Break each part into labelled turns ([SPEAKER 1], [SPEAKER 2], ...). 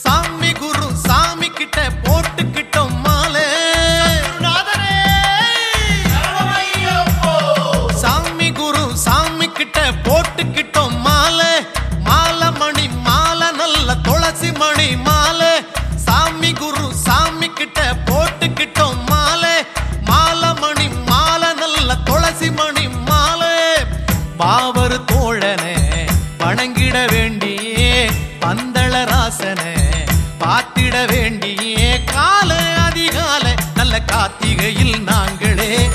[SPEAKER 1] சாமி குரு சாமி கிட்ட போட்டுக்கிட்டோம் மாலை. சாமி குரு சாமி கிட்ட போட்டுக்கிட்டோம் மாலை. மாலை மணி மாலை நல்ல துளசி மணி மாலை. சாமி குரு சாமி கிட்ட போட்டுக்கிட்டோம் மாலை. மாலை மணி மாலை நல்ல துளசி மணி மாலை.
[SPEAKER 2] பாவர் தோழனே வணங்கிட வேண்டியே பந்தள ராசனே
[SPEAKER 1] பார்த்திட வேண்டிய. கால அதிகால நல்ல கார்த்திகையில் நாங்களே.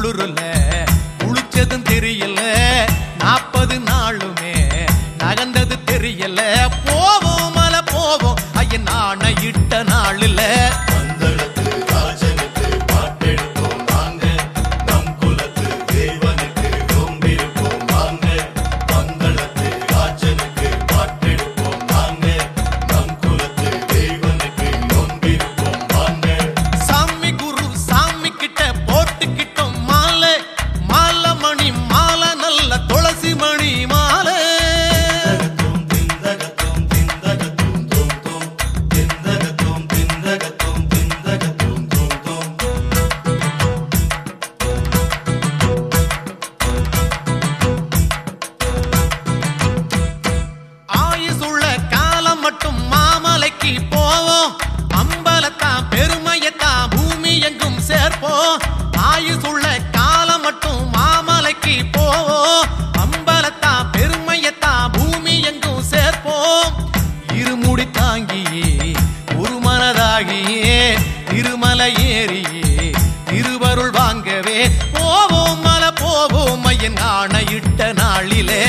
[SPEAKER 1] குளிருல குளிச்சதும் தெரியல. நாற்பது நாளுமே நகர்ந்தது தெரியல. போவோம். மனதாகியே திருமலை ஏறியே திருவருள் வாங்கவே. போவோம் மலை போவோம் ஐயன் ஆணையிட்ட நாளிலே.